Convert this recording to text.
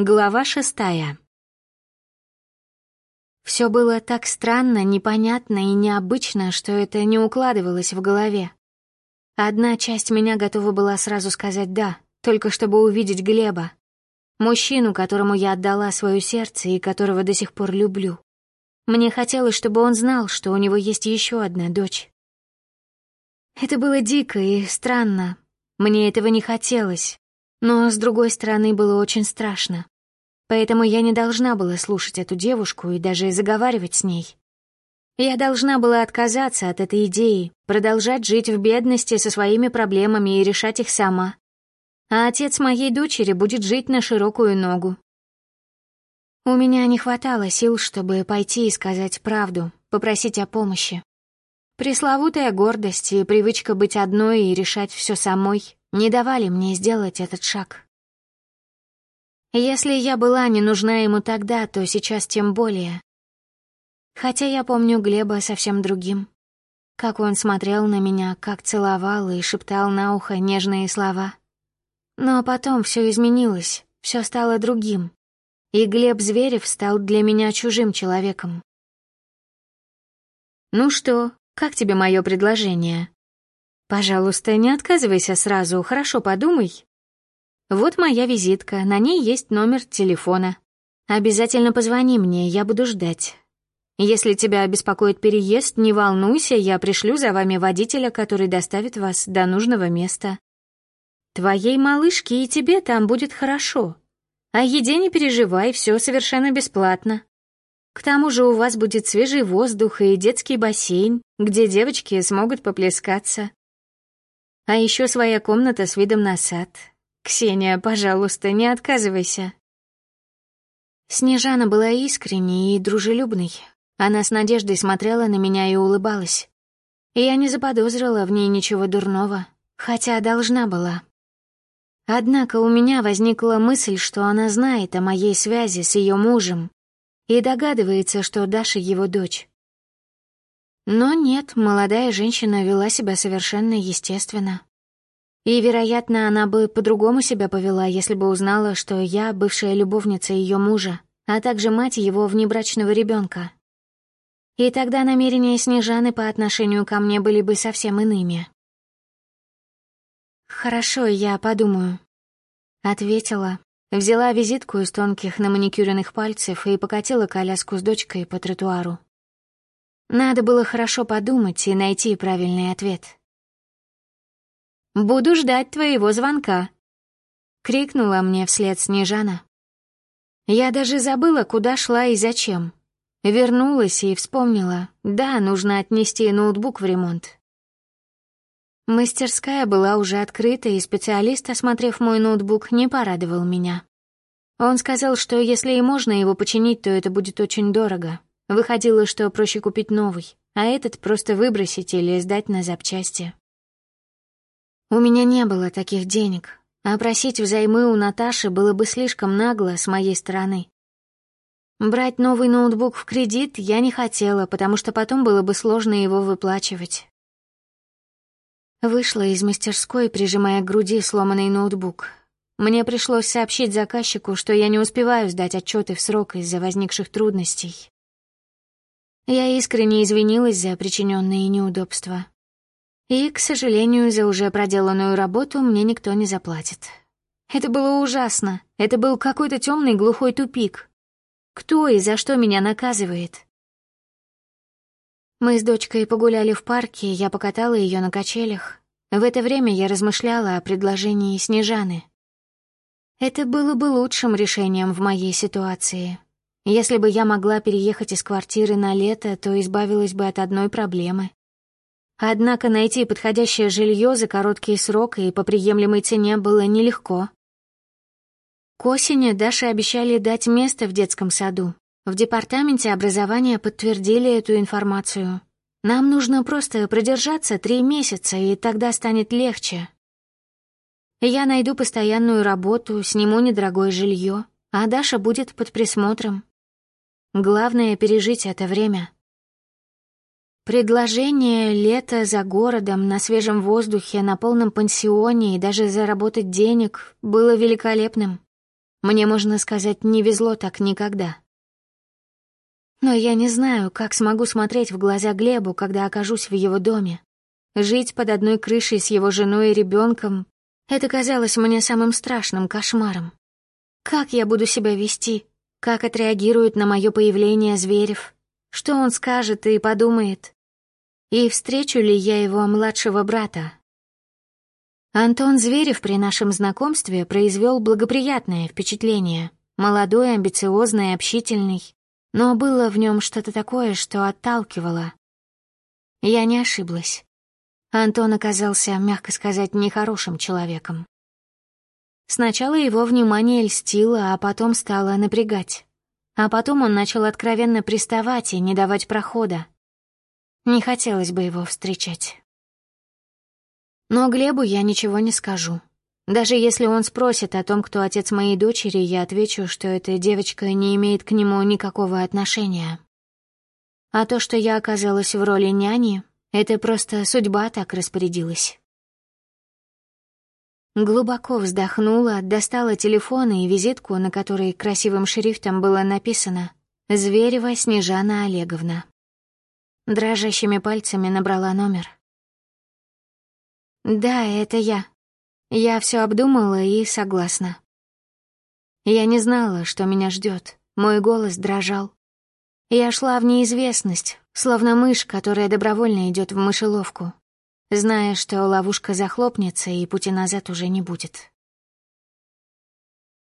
Глава шестая. Все было так странно, непонятно и необычно, что это не укладывалось в голове. Одна часть меня готова была сразу сказать «да», только чтобы увидеть Глеба. Мужчину, которому я отдала свое сердце и которого до сих пор люблю. Мне хотелось, чтобы он знал, что у него есть еще одна дочь. Это было дико и странно. Мне этого не хотелось, но, с другой стороны, было очень страшно. Поэтому я не должна была слушать эту девушку и даже заговаривать с ней. Я должна была отказаться от этой идеи, продолжать жить в бедности со своими проблемами и решать их сама. А отец моей дочери будет жить на широкую ногу. У меня не хватало сил, чтобы пойти и сказать правду, попросить о помощи. Пресловутая гордость и привычка быть одной и решать все самой не давали мне сделать этот шаг. Если я была не нужна ему тогда, то сейчас тем более. Хотя я помню Глеба совсем другим. Как он смотрел на меня, как целовал и шептал на ухо нежные слова. Но потом все изменилось, все стало другим. И Глеб Зверев стал для меня чужим человеком. «Ну что, как тебе мое предложение?» Пожалуйста, не отказывайся сразу, хорошо подумай. Вот моя визитка, на ней есть номер телефона. Обязательно позвони мне, я буду ждать. Если тебя беспокоит переезд, не волнуйся, я пришлю за вами водителя, который доставит вас до нужного места. Твоей малышке и тебе там будет хорошо. О еде не переживай, все совершенно бесплатно. К тому же у вас будет свежий воздух и детский бассейн, где девочки смогут поплескаться. А еще своя комната с видом на сад. Ксения, пожалуйста, не отказывайся. Снежана была искренней и дружелюбной. Она с надеждой смотрела на меня и улыбалась. Я не заподозрила в ней ничего дурного, хотя должна была. Однако у меня возникла мысль, что она знает о моей связи с ее мужем и догадывается, что Даша его дочь. Но нет, молодая женщина вела себя совершенно естественно. И, вероятно, она бы по-другому себя повела, если бы узнала, что я бывшая любовница ее мужа, а также мать его внебрачного ребенка. И тогда намерения Снежаны по отношению ко мне были бы совсем иными. «Хорошо, я подумаю», — ответила, взяла визитку из тонких на маникюренных пальцев и покатила коляску с дочкой по тротуару. Надо было хорошо подумать и найти правильный ответ. «Буду ждать твоего звонка», — крикнула мне вслед Снежана. Я даже забыла, куда шла и зачем. Вернулась и вспомнила, да, нужно отнести ноутбук в ремонт. Мастерская была уже открыта, и специалист, осмотрев мой ноутбук, не порадовал меня. Он сказал, что если и можно его починить, то это будет очень дорого. Выходило, что проще купить новый, а этот просто выбросить или сдать на запчасти. У меня не было таких денег, а просить взаймы у Наташи было бы слишком нагло с моей стороны. Брать новый ноутбук в кредит я не хотела, потому что потом было бы сложно его выплачивать. Вышла из мастерской, прижимая к груди сломанный ноутбук. Мне пришлось сообщить заказчику, что я не успеваю сдать отчеты в срок из-за возникших трудностей. Я искренне извинилась за причиненные неудобства. И, к сожалению, за уже проделанную работу мне никто не заплатит. Это было ужасно. Это был какой-то темный глухой тупик. Кто и за что меня наказывает? Мы с дочкой погуляли в парке, я покатала ее на качелях. В это время я размышляла о предложении Снежаны. Это было бы лучшим решением в моей ситуации. Если бы я могла переехать из квартиры на лето, то избавилась бы от одной проблемы. Однако найти подходящее жилье за короткий срок и по приемлемой цене было нелегко. К осени Даше обещали дать место в детском саду. В департаменте образования подтвердили эту информацию. Нам нужно просто продержаться три месяца, и тогда станет легче. Я найду постоянную работу, сниму недорогое жилье, а Даша будет под присмотром. Главное — пережить это время. Предложение лето за городом, на свежем воздухе, на полном пансионе и даже заработать денег было великолепным. Мне, можно сказать, не везло так никогда. Но я не знаю, как смогу смотреть в глаза Глебу, когда окажусь в его доме. Жить под одной крышей с его женой и ребенком — это казалось мне самым страшным кошмаром. Как я буду себя вести? Как отреагирует на мое появление Зверев? Что он скажет и подумает? И встречу ли я его младшего брата? Антон Зверев при нашем знакомстве произвел благоприятное впечатление. Молодой, амбициозный, общительный. Но было в нем что-то такое, что отталкивало. Я не ошиблась. Антон оказался, мягко сказать, нехорошим человеком. Сначала его внимание льстило, а потом стало напрягать. А потом он начал откровенно приставать и не давать прохода. Не хотелось бы его встречать. Но Глебу я ничего не скажу. Даже если он спросит о том, кто отец моей дочери, я отвечу, что эта девочка не имеет к нему никакого отношения. А то, что я оказалась в роли няни, это просто судьба так распорядилась. Глубоко вздохнула, достала телефон и визитку, на которой красивым шрифтом было написано «Зверева Снежана Олеговна». Дрожащими пальцами набрала номер. «Да, это я. Я все обдумала и согласна». Я не знала, что меня ждет. Мой голос дрожал. Я шла в неизвестность, словно мышь, которая добровольно идет в мышеловку, зная, что ловушка захлопнется и пути назад уже не будет.